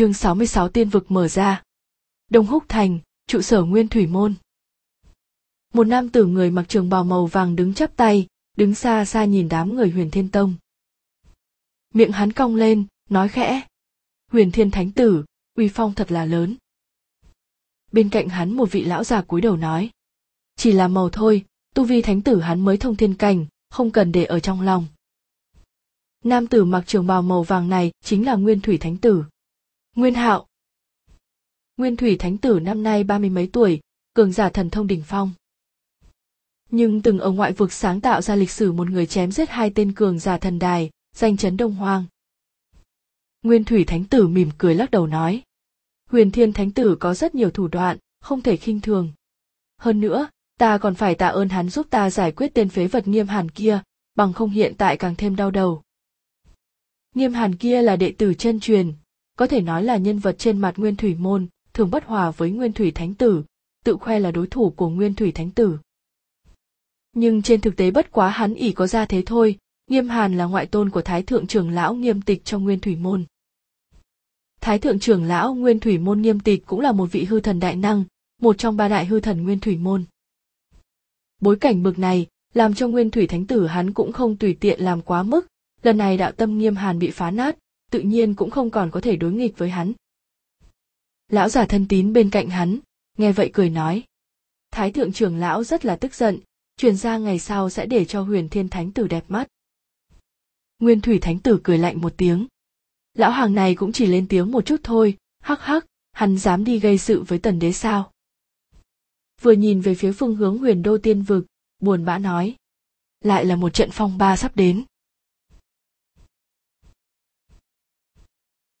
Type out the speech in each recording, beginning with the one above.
chương 66 tiên vực mở ra. Đông Húc Thành, trụ sở Nguyên Thủy Môn. Một nam tử người mặc trường bào màu vàng đứng chắp tay, đứng xa xa nhìn đám người huyền thiên tông. Miệng hắn cong lên, nói khẽ. Huyền thiên thánh tử, uy phong thật là lớn. Bên cạnh hắn một vị lão già cúi đầu nói. Chỉ là màu thôi, tu vi thánh tử hắn mới thông thiên cảnh, không cần để ở trong lòng. Nam tử mặc trường bào màu vàng này chính là Nguyên Thủy Thánh Tử. Nguyên Hạo Nguyên Thủy Thánh Tử năm nay ba mươi mấy tuổi, cường giả thần thông đỉnh phong. Nhưng từng ở ngoại vực sáng tạo ra lịch sử một người chém giết hai tên cường giả thần đài, danh chấn đông hoang. Nguyên Thủy Thánh Tử mỉm cười lắc đầu nói. Huyền Thiên Thánh Tử có rất nhiều thủ đoạn, không thể khinh thường. Hơn nữa, ta còn phải tạ ơn hắn giúp ta giải quyết tên phế vật nghiêm hàn kia, bằng không hiện tại càng thêm đau đầu. Nghiêm hàn kia là đệ tử chân truyền, có thể nói là nhân vật trên mặt nguyên thủy môn, thường bất hòa với nguyên thủy thánh tử, tự khoe là đối thủ của nguyên thủy thánh tử. Nhưng trên thực tế bất quá hắn ỉ có ra thế thôi, nghiêm hàn là ngoại tôn của thái thượng trưởng lão nghiêm tịch trong nguyên thủy môn. Thái thượng trưởng lão nguyên thủy môn nghiêm tịch cũng là một vị hư thần đại năng, một trong ba đại hư thần nguyên thủy môn. Bối cảnh bực này, làm cho nguyên thủy thánh tử hắn cũng không tùy tiện làm quá mức, lần này đạo tâm nghiêm hàn bị phá nát, tự nhiên cũng không còn có thể đối nghịch với hắn. Lão giả thân tín bên cạnh hắn, nghe vậy cười nói. Thái thượng trưởng lão rất là tức giận, truyền ra ngày sau sẽ để cho huyền thiên thánh tử đẹp mắt. Nguyên thủy thánh tử cười lạnh một tiếng. Lão hàng này cũng chỉ lên tiếng một chút thôi, hắc hắc, hắn dám đi gây sự với tần đế sao. Vừa nhìn về phía phương hướng huyền đô tiên vực, buồn bã nói. Lại là một trận phong ba sắp đến.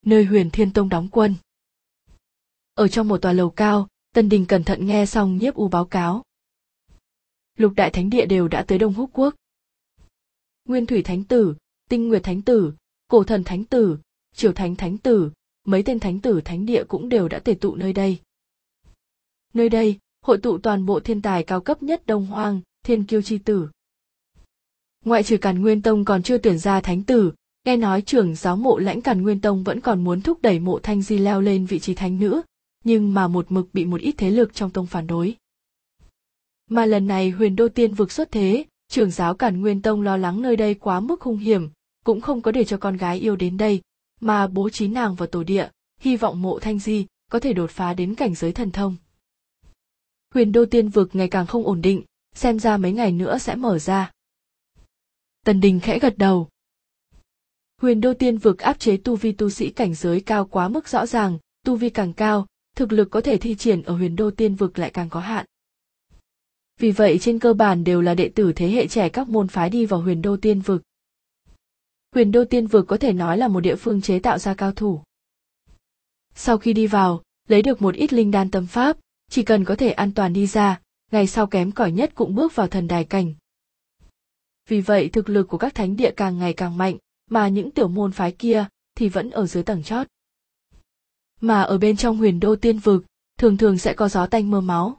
Nơi huyền thiên tông đóng quân. Ở trong một tòa lầu cao, tân đình cẩn thận nghe xong nhiếp u báo cáo. Lục đại thánh địa đều đã tới đông húc quốc. Nguyên thủy thánh tử, tinh nguyệt thánh tử, cổ thần thánh tử, triều thánh thánh tử, mấy tên thánh tử thánh địa cũng đều đã tề tụ nơi đây. Nơi đây, hội tụ toàn bộ thiên tài cao cấp nhất đông hoang, thiên kiêu chi tử. Ngoại trừ càn nguyên tông còn chưa tuyển ra thánh tử nghe nói trưởng giáo mộ lãnh càn nguyên tông vẫn còn muốn thúc đẩy mộ thanh di leo lên vị trí thánh nữ, nhưng mà một mực bị một ít thế lực trong tông phản đối. Mà lần này huyền đô tiên vực xuất thế, trưởng giáo càn nguyên tông lo lắng nơi đây quá mức hung hiểm, cũng không có để cho con gái yêu đến đây, mà bố trí nàng vào tổ địa, hy vọng mộ thanh di có thể đột phá đến cảnh giới thần thông. Huyền đô tiên vực ngày càng không ổn định, xem ra mấy ngày nữa sẽ mở ra. Tần đình khẽ gật đầu huyền đô tiên vực áp chế tu vi tu sĩ cảnh giới cao quá mức rõ ràng, tu vi càng cao, thực lực có thể thi triển ở huyền đô tiên vực lại càng có hạn. Vì vậy, trên cơ bản đều là đệ tử thế hệ trẻ các môn phái đi vào huyền đô tiên vực. Huyền đô tiên vực có thể nói là một địa phương chế tạo ra cao thủ. Sau khi đi vào, lấy được một ít linh đan tâm pháp, chỉ cần có thể an toàn đi ra, ngày sau kém cỏi nhất cũng bước vào thần đài cảnh. Vì vậy, thực lực của các thánh địa càng ngày càng mạnh mà những tiểu môn phái kia thì vẫn ở dưới tầng chót. Mà ở bên trong huyền đô tiên vực, thường thường sẽ có gió tanh mưa máu.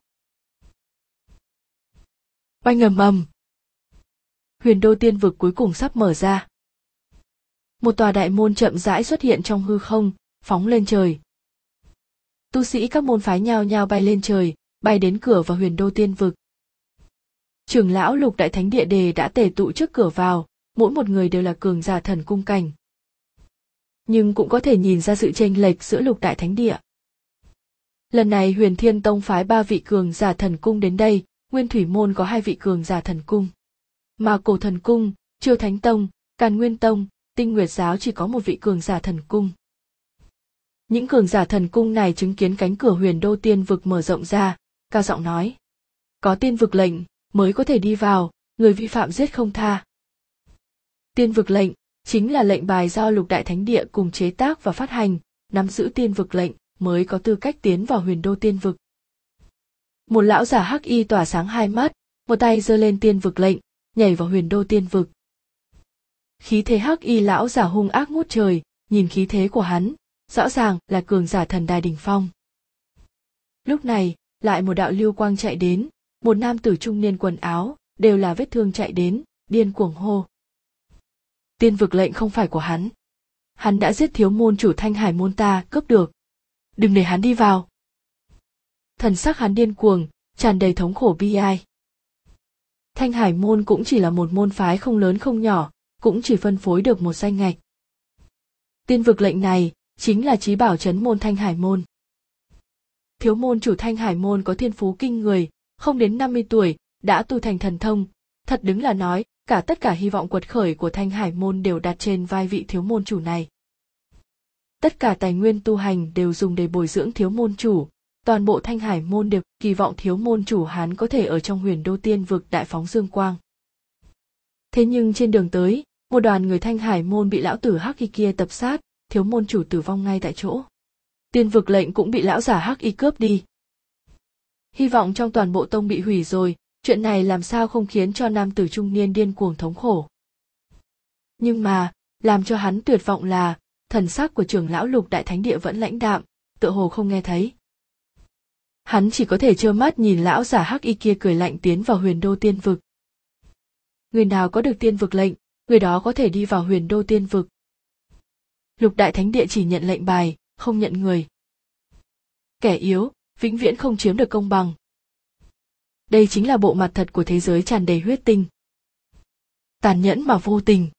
Oanh ầm ầm. Huyền đô tiên vực cuối cùng sắp mở ra. Một tòa đại môn chậm rãi xuất hiện trong hư không, phóng lên trời. Tu sĩ các môn phái nhao nhao bay lên trời, bay đến cửa vào huyền đô tiên vực. Trưởng lão lục đại thánh địa đề đã tề tụ trước cửa vào, mỗi một người đều là cường giả thần cung cảnh. Nhưng cũng có thể nhìn ra sự chênh lệch giữa lục đại thánh địa. Lần này huyền thiên tông phái ba vị cường giả thần cung đến đây, nguyên thủy môn có hai vị cường giả thần cung. Mà cổ thần cung, triều thánh tông, càn nguyên tông, tinh nguyệt giáo chỉ có một vị cường giả thần cung. Những cường giả thần cung này chứng kiến cánh cửa huyền đô tiên vực mở rộng ra, cao giọng nói. Có tiên vực lệnh, mới có thể đi vào, người vi phạm giết không tha. Tiên vực lệnh chính là lệnh bài do lục đại thánh địa cùng chế tác và phát hành, nắm giữ tiên vực lệnh mới có tư cách tiến vào huyền đô tiên vực. Một lão giả hắc y tỏa sáng hai mắt, một tay giơ lên tiên vực lệnh, nhảy vào huyền đô tiên vực. Khí thế hắc y lão giả hung ác ngút trời, nhìn khí thế của hắn, rõ ràng là cường giả thần đài đỉnh phong. Lúc này, lại một đạo lưu quang chạy đến, một nam tử trung niên quần áo, đều là vết thương chạy đến, điên cuồng hô tiên vực lệnh không phải của hắn. Hắn đã giết thiếu môn chủ thanh hải môn ta, cướp được. Đừng để hắn đi vào. Thần sắc hắn điên cuồng, tràn đầy thống khổ bi ai. Thanh hải môn cũng chỉ là một môn phái không lớn không nhỏ, cũng chỉ phân phối được một danh ngạch. Tiên vực lệnh này chính là trí bảo chấn môn thanh hải môn. Thiếu môn chủ thanh hải môn có thiên phú kinh người, không đến 50 tuổi, đã tu thành thần thông, thật đứng là nói cả tất cả hy vọng quật khởi của thanh hải môn đều đặt trên vai vị thiếu môn chủ này. Tất cả tài nguyên tu hành đều dùng để bồi dưỡng thiếu môn chủ. Toàn bộ thanh hải môn đều kỳ vọng thiếu môn chủ hán có thể ở trong huyền đô tiên vực đại phóng dương quang. Thế nhưng trên đường tới, một đoàn người thanh hải môn bị lão tử hắc y kia tập sát, thiếu môn chủ tử vong ngay tại chỗ. Tiên vực lệnh cũng bị lão giả hắc y cướp đi. Hy vọng trong toàn bộ tông bị hủy rồi chuyện này làm sao không khiến cho nam tử trung niên điên cuồng thống khổ? Nhưng mà, làm cho hắn tuyệt vọng là, thần sắc của trưởng lão lục đại thánh địa vẫn lãnh đạm, tựa hồ không nghe thấy. Hắn chỉ có thể trơ mắt nhìn lão giả hắc y kia cười lạnh tiến vào huyền đô tiên vực. Người nào có được tiên vực lệnh, người đó có thể đi vào huyền đô tiên vực. Lục đại thánh địa chỉ nhận lệnh bài, không nhận người. Kẻ yếu, vĩnh viễn không chiếm được công bằng đây chính là bộ mặt thật của thế giới tràn đầy huyết tinh. Tàn nhẫn mà vô tình.